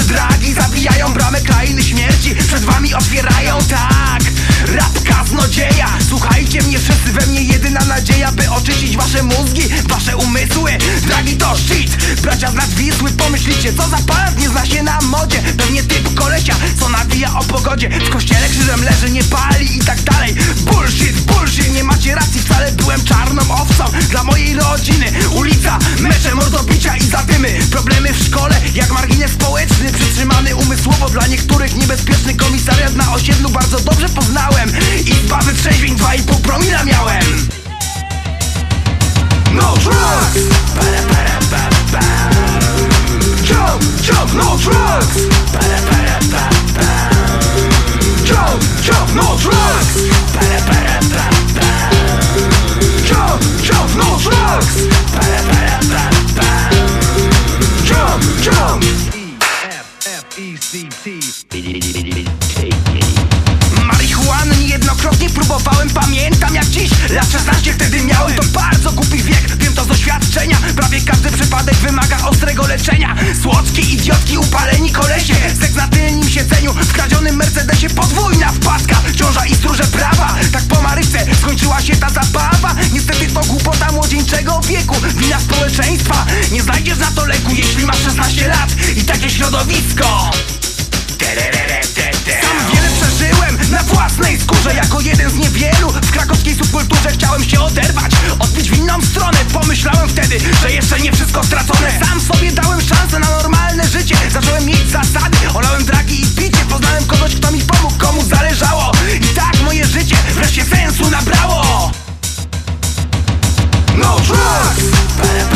Wasze dragi zabijają bramę krainy śmierci. Przed wami otwierają tak. Rap kaznodzieja Słuchajcie mnie wszyscy, we mnie jedyna nadzieja By oczyścić wasze mózgi, wasze umysły. Dragi to shit. bracia z nad Wisły Pomyślicie, co za palant nie zna się na modzie. Pewnie typ niebezpieczny komisariat na osiedlu Bardzo dobrze poznałem i dwa wytrzeźwień, dwa i pół promila miałem No drugs! Para, para, pa, pa. Jump, jump, no drugs! Jump, jump, no drugs! Jump, jump, no drugs! Jump, jump! Takie środowisko. Sam wiele przeżyłem na własnej skórze. Jako jeden z niewielu w krakowskiej subkulturze Chciałem się oderwać, odbić w inną stronę. Pomyślałem wtedy, że jeszcze nie wszystko stracone. Sam sobie dałem szansę na normalne życie. Zacząłem mieć zasady, olałem dragi i picie. Poznałem kogoś, kto mi pomógł, komu zależało. I tak moje życie wreszcie sensu nabrało. No drugs!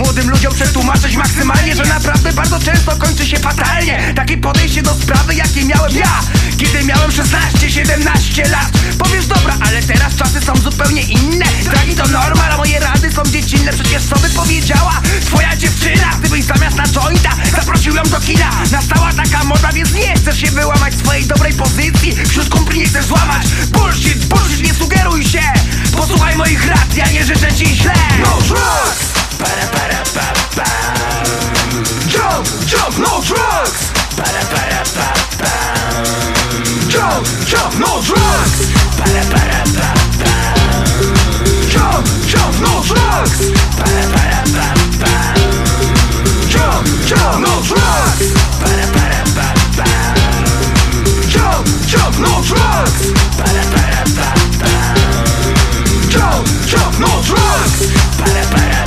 Młodym ludziom przetłumaczyć maksymalnie Że naprawdę bardzo często kończy się fatalnie. Takie podejście do sprawy jakie miałem ja Kiedy miałem 16-17 lat. Powiesz dobra, ale teraz czasy są zupełnie inne. Dla nich to norma, a moje rady są dziecinne. Przecież co by powiedziała twoja dziewczyna Gdybyś zamiast na jointa zaprosił ją do kina? Nastała taka moda, więc nie chcesz się wyłamać swojej dobrej pozycji. Wśród kumpli nie chcesz złamać. Bullshit, bullshit, nie sugeruj się. Posłuchaj moich rad, ja nie życzę ci źle. no drugs! Para para Jump, jump, no drugs! Para para Jump, jump, no drugs! Para para Jump, jump, no drugs! Para para Jump, jump, no drugs! Para para